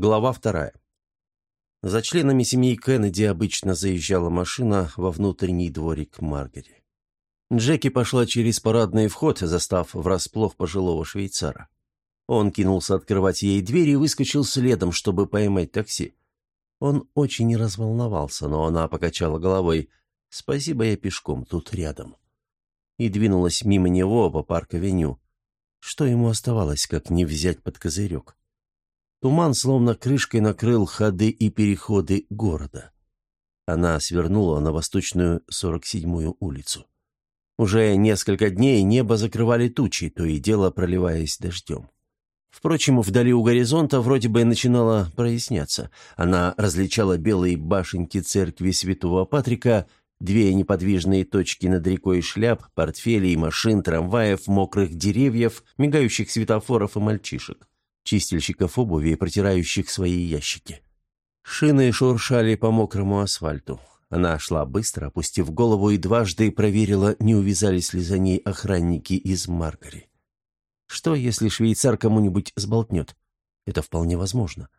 Глава вторая. За членами семьи Кеннеди обычно заезжала машина во внутренний дворик Маргари. Джеки пошла через парадный вход, застав врасплох пожилого швейцара. Он кинулся открывать ей дверь и выскочил следом, чтобы поймать такси. Он очень разволновался, но она покачала головой. «Спасибо, я пешком, тут рядом». И двинулась мимо него по парк-авеню. Что ему оставалось, как не взять под козырек? Туман словно крышкой накрыл ходы и переходы города. Она свернула на восточную 47-ю улицу. Уже несколько дней небо закрывали тучи, то и дело проливаясь дождем. Впрочем, вдали у горизонта вроде бы начинало проясняться. Она различала белые башенки церкви святого Патрика, две неподвижные точки над рекой шляп, портфелей, машин, трамваев, мокрых деревьев, мигающих светофоров и мальчишек, чистильщиков обуви протирающих свои ящики. Шины шуршали по мокрому асфальту. Она шла быстро, опустив голову, и дважды проверила, не увязались ли за ней охранники из Маргари. Что, если швейцар кому-нибудь сболтнет? Это вполне возможно.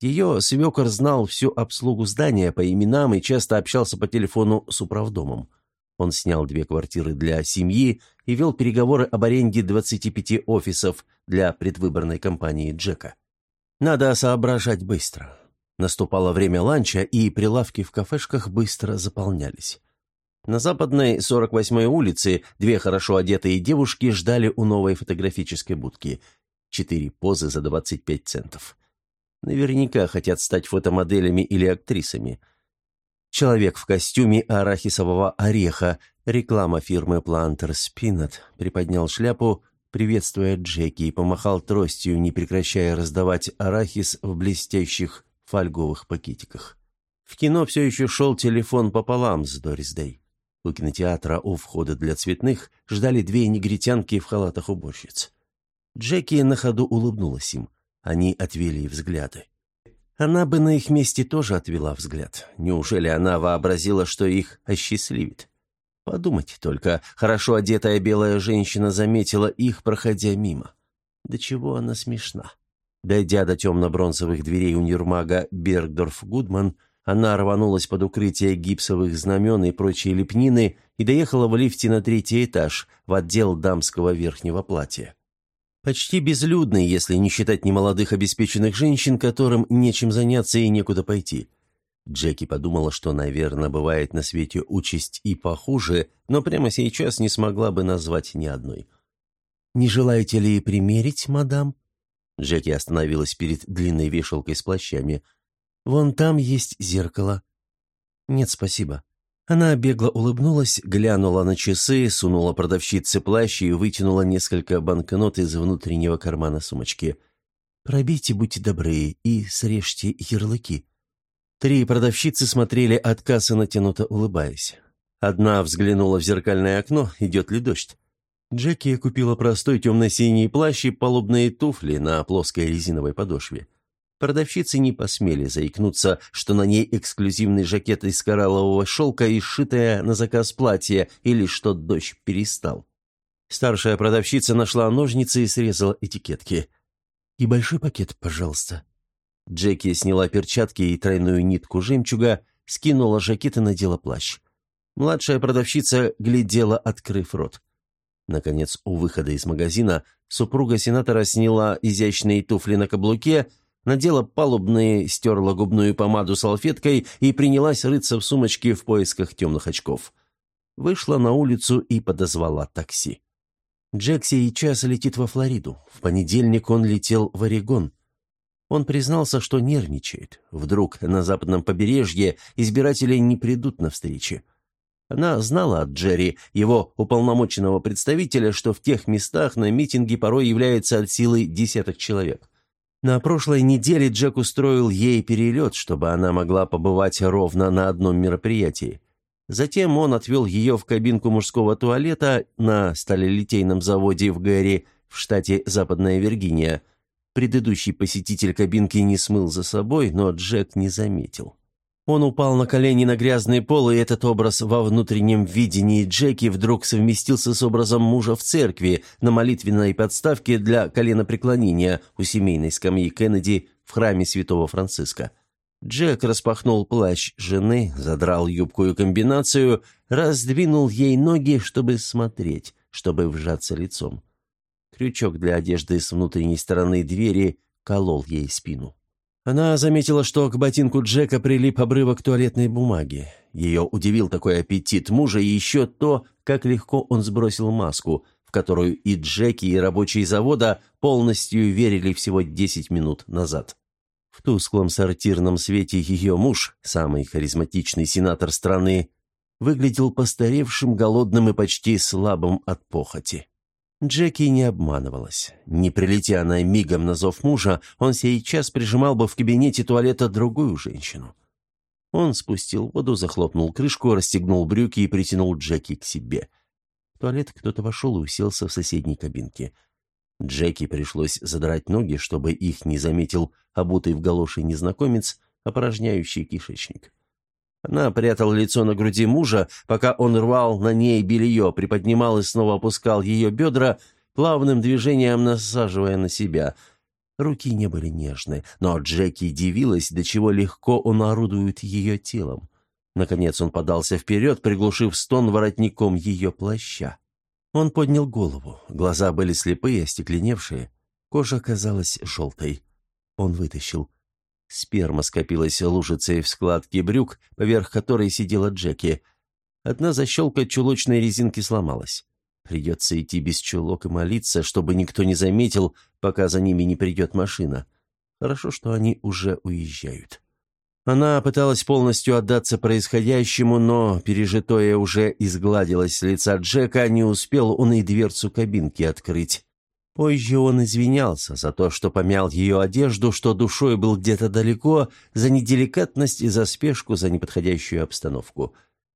Ее свекор знал всю обслугу здания по именам и часто общался по телефону с управдомом. Он снял две квартиры для семьи и вел переговоры об аренде 25 офисов для предвыборной кампании Джека. Надо соображать быстро. Наступало время ланча, и прилавки в кафешках быстро заполнялись. На западной 48-й улице две хорошо одетые девушки ждали у новой фотографической будки. Четыре позы за 25 центов. Наверняка хотят стать фотомоделями или актрисами. Человек в костюме арахисового ореха, реклама фирмы Planters Peanut, приподнял шляпу, приветствуя Джеки, и помахал тростью, не прекращая раздавать арахис в блестящих фольговых пакетиках. В кино все еще шел телефон пополам с Дорис Дэй. У кинотеатра у входа для цветных ждали две негритянки в халатах уборщиц. Джеки на ходу улыбнулась им. Они отвели взгляды. Она бы на их месте тоже отвела взгляд. Неужели она вообразила, что их осчастливит? Подумать только, хорошо одетая белая женщина заметила их, проходя мимо. До чего она смешна. Дойдя до темно-бронзовых дверей универмага Бергдорф-Гудман, она рванулась под укрытие гипсовых знамен и прочей лепнины и доехала в лифте на третий этаж, в отдел дамского верхнего платья. Почти безлюдный, если не считать немолодых обеспеченных женщин, которым нечем заняться и некуда пойти. Джеки подумала, что, наверное, бывает на свете участь и похуже, но прямо сейчас не смогла бы назвать ни одной. «Не желаете ли примерить, мадам?» Джеки остановилась перед длинной вешалкой с плащами – Вон там есть зеркало». «Нет, спасибо». Она бегло улыбнулась, глянула на часы, сунула продавщице плащ и вытянула несколько банкнот из внутреннего кармана сумочки. «Пробейте, будьте добры, и срежьте ярлыки». Три продавщицы смотрели от кассы, натянуто улыбаясь. Одна взглянула в зеркальное окно, идет ли дождь. Джеки купила простой темно-синий плащ и палубные туфли на плоской резиновой подошве. Продавщицы не посмели заикнуться, что на ней эксклюзивный жакет из кораллового шелка и сшитое на заказ платье, или что дождь перестал. Старшая продавщица нашла ножницы и срезала этикетки. «И большой пакет, пожалуйста». Джеки сняла перчатки и тройную нитку жемчуга, скинула жакет и надела плащ. Младшая продавщица глядела, открыв рот. Наконец, у выхода из магазина супруга сенатора сняла изящные туфли на каблуке, надела палубные, стерла губную помаду салфеткой и принялась рыться в сумочке в поисках темных очков. Вышла на улицу и подозвала такси. Джек сейчас летит во Флориду. В понедельник он летел в Орегон. Он признался, что нервничает. Вдруг на западном побережье избиратели не придут на встречи. Она знала от Джерри, его уполномоченного представителя, что в тех местах на митинге порой является от силы десяток человек. На прошлой неделе Джек устроил ей перелет, чтобы она могла побывать ровно на одном мероприятии. Затем он отвел ее в кабинку мужского туалета на сталелитейном заводе в Гэри в штате Западная Виргиния. Предыдущий посетитель кабинки не смыл за собой, но Джек не заметил. Он упал на колени на грязный пол, и этот образ во внутреннем видении Джеки вдруг совместился с образом мужа в церкви на молитвенной подставке для коленопреклонения у семейной скамьи Кеннеди в храме святого Франциска. Джек распахнул плащ жены, задрал юбку и комбинацию, раздвинул ей ноги, чтобы смотреть, чтобы вжаться лицом. Крючок для одежды с внутренней стороны двери колол ей спину. Она заметила, что к ботинку Джека прилип обрывок туалетной бумаги. Ее удивил такой аппетит мужа и еще то, как легко он сбросил маску, в которую и Джеки, и рабочие завода полностью верили всего 10 минут назад. В тусклом сортирном свете ее муж, самый харизматичный сенатор страны, выглядел постаревшим, голодным и почти слабым от похоти. Джеки не обманывалась. Не прилетя она мигом на зов мужа, он сейчас прижимал бы в кабинете туалета другую женщину. Он спустил воду, захлопнул крышку, расстегнул брюки и притянул Джеки к себе. В туалет кто-то вошел и уселся в соседней кабинке. Джеки пришлось задрать ноги, чтобы их не заметил обутый в галоши незнакомец, опорожняющий кишечник. Она прятала лицо на груди мужа, пока он рвал на ней белье, приподнимал и снова опускал ее бедра, плавным движением насаживая на себя. Руки не были нежны, но Джеки дивилась, до чего легко он орудует ее телом. Наконец он подался вперед, приглушив стон воротником ее плаща. Он поднял голову. Глаза были слепые, остекленевшие. Кожа казалась желтой. Он вытащил. Сперма скопилась лужицей в складке брюк, поверх которой сидела Джеки. Одна защелка чулочной резинки сломалась. Придется идти без чулок и молиться, чтобы никто не заметил, пока за ними не придет машина. Хорошо, что они уже уезжают. Она пыталась полностью отдаться происходящему, но пережитое уже изгладилось с лица Джека, не успел он и дверцу кабинки открыть. Позже он извинялся за то, что помял ее одежду, что душой был где-то далеко, за неделикатность и за спешку, за неподходящую обстановку.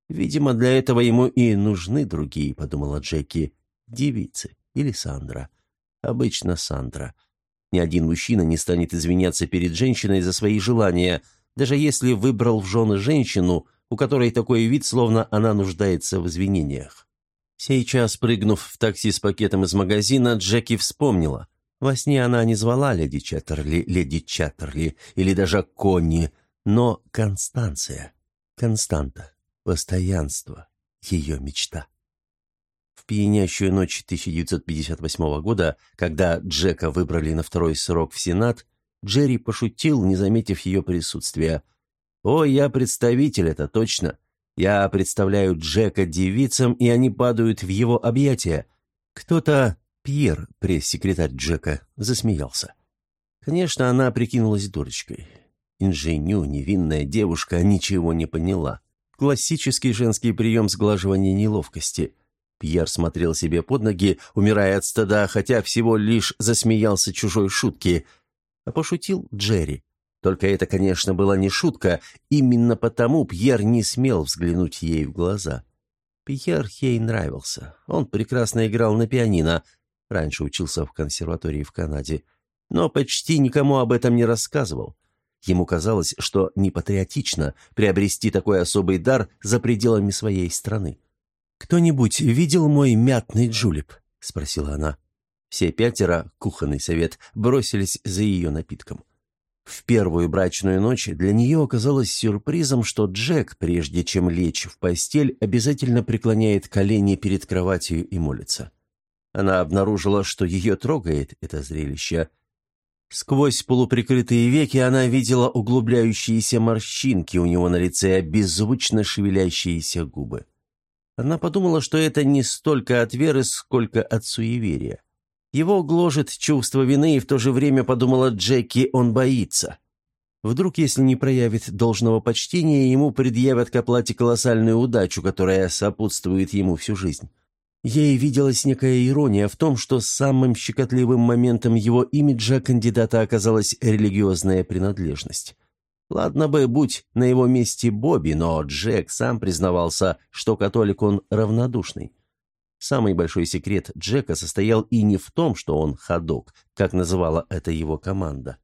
«Видимо, для этого ему и нужны другие», — подумала Джеки. «Девицы или Сандра. Обычно Сандра. Ни один мужчина не станет извиняться перед женщиной за свои желания, даже если выбрал в жены женщину, у которой такой вид, словно она нуждается в извинениях. Сейчас, прыгнув в такси с пакетом из магазина, Джеки вспомнила. Во сне она не звала леди Чаттерли, леди Чаттерли или даже Конни, но Констанция, Константа, постоянство, ее мечта. В пьянящую ночь 1958 года, когда Джека выбрали на второй срок в Сенат, Джерри пошутил, не заметив ее присутствия. «О, я представитель, это точно. Я представляю Джека девицам, и они падают в его объятия. Кто-то, Пьер, пресс-секретарь Джека, засмеялся. Конечно, она прикинулась дурочкой. Инженю, невинная девушка, ничего не поняла. Классический женский прием сглаживания неловкости. Пьер смотрел себе под ноги, умирая от стыда, хотя всего лишь засмеялся чужой шутки. А пошутил Джерри. Только это, конечно, была не шутка, именно потому Пьер не смел взглянуть ей в глаза. Пьер ей нравился. Он прекрасно играл на пианино. Раньше учился в консерватории в Канаде. Но почти никому об этом не рассказывал. Ему казалось, что непатриотично приобрести такой особый дар за пределами своей страны. «Кто-нибудь видел мой мятный джулеп?» — спросила она. Все пятеро, кухонный совет, бросились за ее напитком. В первую брачную ночь для нее оказалось сюрпризом, что Джек, прежде чем лечь в постель, обязательно преклоняет колени перед кроватью и молится. Она обнаружила, что ее трогает это зрелище. Сквозь полуприкрытые веки она видела углубляющиеся морщинки у него на лице, беззвучно шевелящиеся губы. Она подумала, что это не столько от веры, сколько от суеверия. Его гложет чувство вины, и в то же время, подумала Джеки, он боится. Вдруг, если не проявит должного почтения, ему предъявят к оплате колоссальную удачу, которая сопутствует ему всю жизнь. Ей виделась некая ирония в том, что самым щекотливым моментом его имиджа кандидата оказалась религиозная принадлежность. Ладно бы, будь на его месте Бобби, но Джек сам признавался, что католик он равнодушный. Самый большой секрет Джека состоял и не в том, что он ходок, как называла это его команда.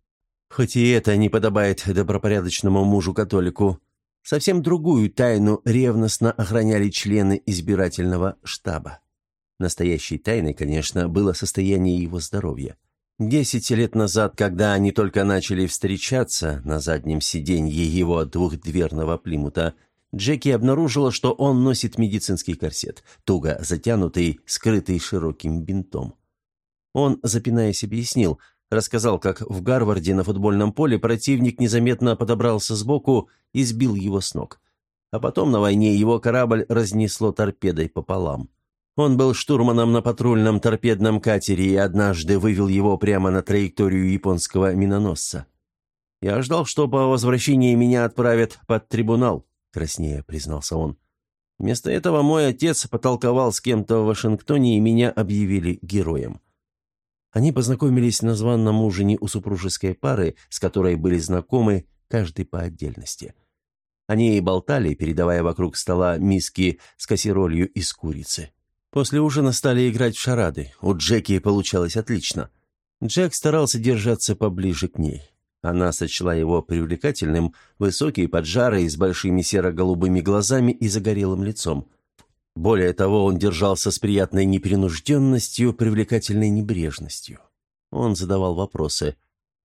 Хоть и это не подобает добропорядочному мужу-католику. Совсем другую тайну ревностно охраняли члены избирательного штаба. Настоящей тайной, конечно, было состояние его здоровья. Десять лет назад, когда они только начали встречаться на заднем сиденье его двухдверного плимута, Джеки обнаружила, что он носит медицинский корсет, туго затянутый, скрытый широким бинтом. Он, запинаясь, объяснил, рассказал, как в Гарварде на футбольном поле противник незаметно подобрался сбоку и сбил его с ног. А потом на войне его корабль разнесло торпедой пополам. Он был штурманом на патрульном торпедном катере и однажды вывел его прямо на траекторию японского миноносца. «Я ждал, что по возвращении меня отправят под трибунал», — краснее признался он. «Вместо этого мой отец потолковал с кем-то в Вашингтоне, и меня объявили героем». Они познакомились на званном ужине у супружеской пары, с которой были знакомы, каждый по отдельности. Они и болтали, передавая вокруг стола миски с кассеролью из курицы. После ужина стали играть в шарады. У Джеки получалось отлично. Джек старался держаться поближе к ней. Она сочла его привлекательным, высокий, поджарый, с большими серо-голубыми глазами и загорелым лицом. Более того, он держался с приятной непринужденностью, привлекательной небрежностью. Он задавал вопросы.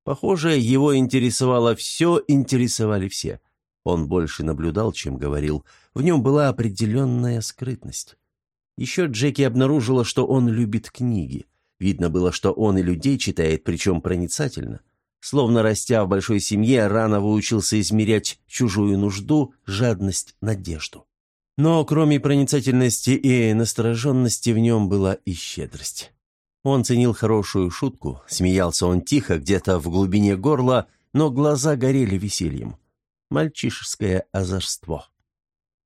Похоже, его интересовало все, интересовали все. Он больше наблюдал, чем говорил. В нем была определенная скрытность. Еще Джеки обнаружила, что он любит книги. Видно было, что он и людей читает, причем проницательно. Словно растя в большой семье, рано выучился измерять чужую нужду, жадность, надежду. Но кроме проницательности и настороженности в нем была и щедрость. Он ценил хорошую шутку, смеялся он тихо, где-то в глубине горла, но глаза горели весельем. Мальчишеское озорство.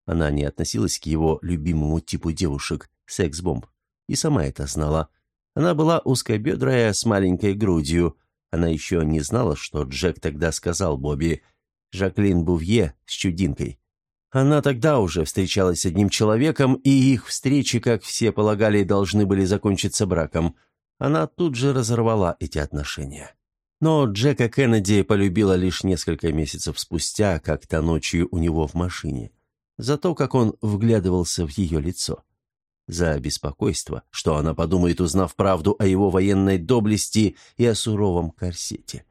Она не относилась к его любимому типу девушек – секс-бомб. И сама это знала. Она была узкобедрая, с маленькой грудью. Она еще не знала, что Джек тогда сказал Бобби. Жаклин Бувье с чудинкой. Она тогда уже встречалась с одним человеком, и их встречи, как все полагали, должны были закончиться браком. Она тут же разорвала эти отношения. Но Джека Кеннеди полюбила лишь несколько месяцев спустя, как-то ночью у него в машине за то, как он вглядывался в ее лицо. За беспокойство, что она подумает, узнав правду о его военной доблести и о суровом корсете.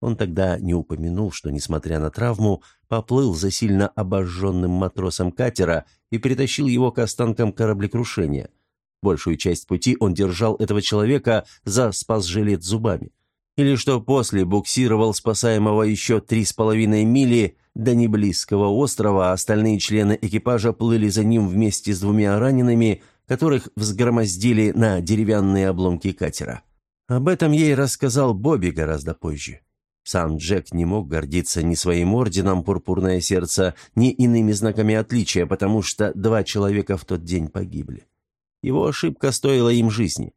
Он тогда не упомянул, что, несмотря на травму, поплыл за сильно обожженным матросом катера и притащил его к останкам кораблекрушения. Большую часть пути он держал этого человека за спас-жилет зубами. Или что после буксировал спасаемого еще три с половиной мили до неблизкого острова, а остальные члены экипажа плыли за ним вместе с двумя ранеными, которых взгромоздили на деревянные обломки катера. Об этом ей рассказал Бобби гораздо позже. Сам Джек не мог гордиться ни своим орденом «Пурпурное сердце», ни иными знаками отличия, потому что два человека в тот день погибли. Его ошибка стоила им жизни.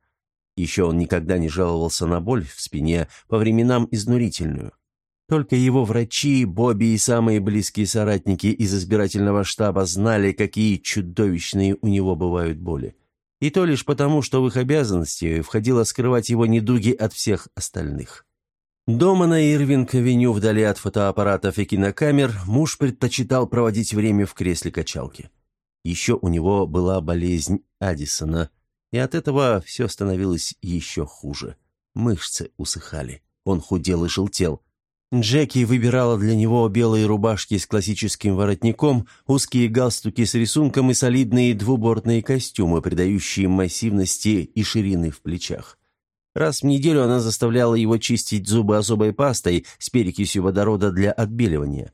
Еще он никогда не жаловался на боль в спине, по временам изнурительную. Только его врачи, Бобби и самые близкие соратники из избирательного штаба знали, какие чудовищные у него бывают боли. И то лишь потому, что в их обязанности входило скрывать его недуги от всех остальных. Дома на Ирвинг-авеню, вдали от фотоаппаратов и кинокамер, муж предпочитал проводить время в кресле качалки. Еще у него была болезнь Аддисона, и от этого все становилось еще хуже. Мышцы усыхали, он худел и желтел – Джеки выбирала для него белые рубашки с классическим воротником, узкие галстуки с рисунком и солидные двубортные костюмы, придающие массивности и ширины в плечах. Раз в неделю она заставляла его чистить зубы особой пастой с перекисью водорода для отбеливания.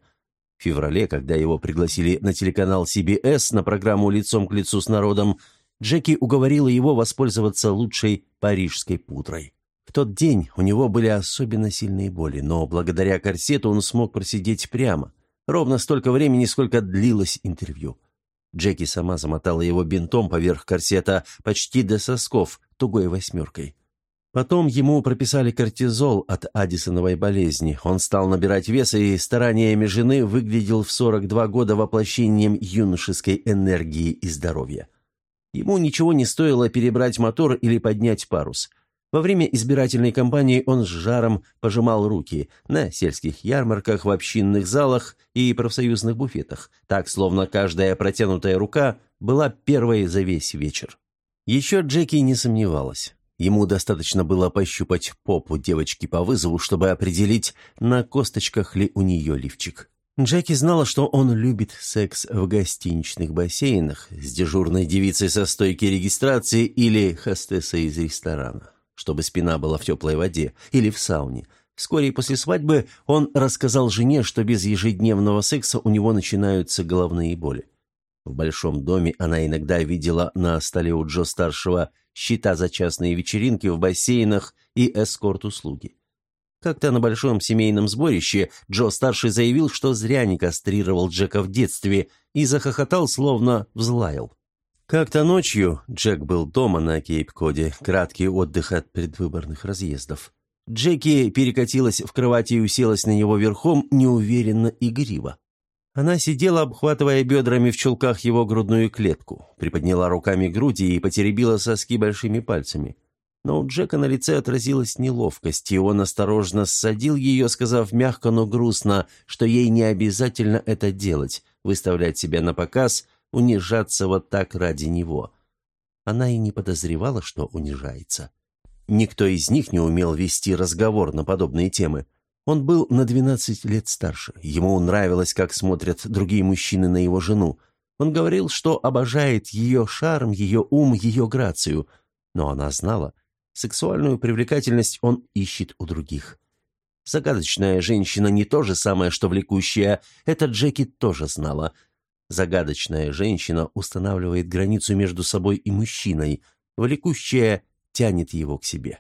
В феврале, когда его пригласили на телеканал CBS на программу «Лицом к лицу с народом», Джеки уговорила его воспользоваться лучшей парижской пудрой. В тот день у него были особенно сильные боли, но благодаря корсету он смог просидеть прямо. Ровно столько времени, сколько длилось интервью. Джеки сама замотала его бинтом поверх корсета почти до сосков, тугой восьмеркой. Потом ему прописали кортизол от Аддисоновой болезни. Он стал набирать вес и стараниями жены выглядел в 42 года воплощением юношеской энергии и здоровья. Ему ничего не стоило перебрать мотор или поднять парус. Во время избирательной кампании он с жаром пожимал руки на сельских ярмарках, в общинных залах и профсоюзных буфетах, так, словно каждая протянутая рука была первой за весь вечер. Еще Джеки не сомневалась. Ему достаточно было пощупать попу девочки по вызову, чтобы определить, на косточках ли у нее лифчик. Джеки знала, что он любит секс в гостиничных бассейнах с дежурной девицей со стойки регистрации или хостессой из ресторана, чтобы спина была в теплой воде или в сауне. Вскоре после свадьбы он рассказал жене, что без ежедневного секса у него начинаются головные боли. В большом доме она иногда видела на столе у Джо-старшего счета за частные вечеринки в бассейнах и эскорт-услуги. Как-то на большом семейном сборище Джо-старший заявил, что зря не кастрировал Джека в детстве, и захохотал, словно взлаял. Как-то ночью Джек был дома на Кейп-Коде, краткий отдых от предвыборных разъездов. Джеки перекатилась в кровати и уселась на него верхом, неуверенно и гриво. Она сидела, обхватывая бедрами в чулках его грудную клетку, приподняла руками груди и потеребила соски большими пальцами. Но у Джека на лице отразилась неловкость, и он осторожно ссадил ее, сказав мягко, но грустно, что ей не обязательно это делать, выставлять себя на показ, унижаться вот так ради него. Она и не подозревала, что унижается. Никто из них не умел вести разговор на подобные темы. Он был на 12 лет старше. Ему нравилось, как смотрят другие мужчины на его жену. Он говорил, что обожает ее шарм, ее ум, ее грацию. Но она знала, Сексуальную привлекательность он ищет у других. Загадочная женщина не то же самое, что влекущая. Это Джеки тоже знала. Загадочная женщина устанавливает границу между собой и мужчиной. Влекущая тянет его к себе.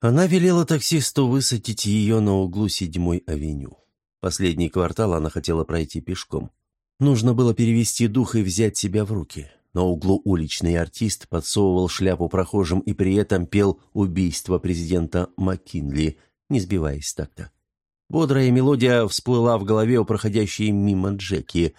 Она велела таксисту высадить ее на углу седьмой авеню. Последний квартал она хотела пройти пешком. Нужно было перевести дух и взять себя в руки. На углу уличный артист подсовывал шляпу прохожим и при этом пел «Убийство президента Маккинли», не сбиваясь так-то. Бодрая мелодия всплыла в голове у проходящей мимо Джеки.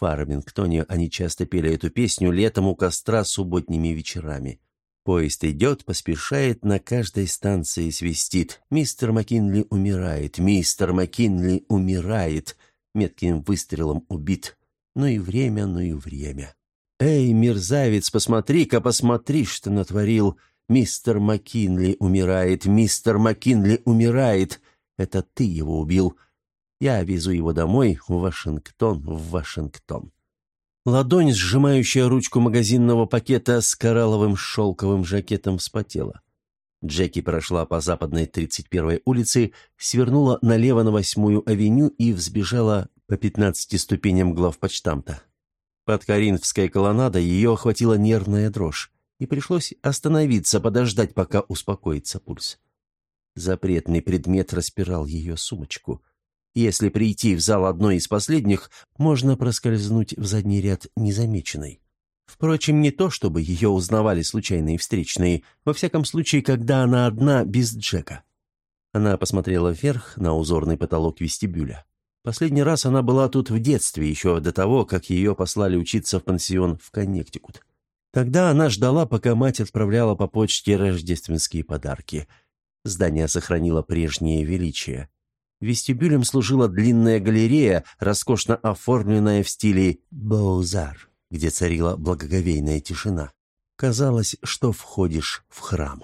Фармингтоне они часто пели эту песню летом у костра субботними вечерами. Поезд идет, поспешает, на каждой станции свистит. «Мистер Маккинли умирает, мистер Маккинли умирает», метким выстрелом убит. Ну и время, ну и время. «Эй, мерзавец, посмотри-ка, посмотри, что натворил! Мистер Маккинли умирает, мистер Маккинли умирает! Это ты его убил! Я везу его домой, в Вашингтон, в Вашингтон!» Ладонь, сжимающая ручку магазинного пакета с коралловым шелковым жакетом, вспотела. Джеки прошла по западной 31-й улице, свернула налево на 8-ю авеню и взбежала по 15 ступеням главпочтамта. Под Каринфской колоннадой ее охватила нервная дрожь, и пришлось остановиться, подождать, пока успокоится пульс. Запретный предмет распирал ее сумочку. Если прийти в зал одной из последних, можно проскользнуть в задний ряд незамеченной. Впрочем, не то, чтобы ее узнавали случайные встречные, во всяком случае, когда она одна, без Джека. Она посмотрела вверх на узорный потолок вестибюля. Последний раз она была тут в детстве, еще до того, как ее послали учиться в пансион в Коннектикут. Тогда она ждала, пока мать отправляла по почте рождественские подарки. Здание сохранило прежнее величие. Вестибюлем служила длинная галерея, роскошно оформленная в стиле «Боузар», где царила благоговейная тишина. Казалось, что входишь в храм.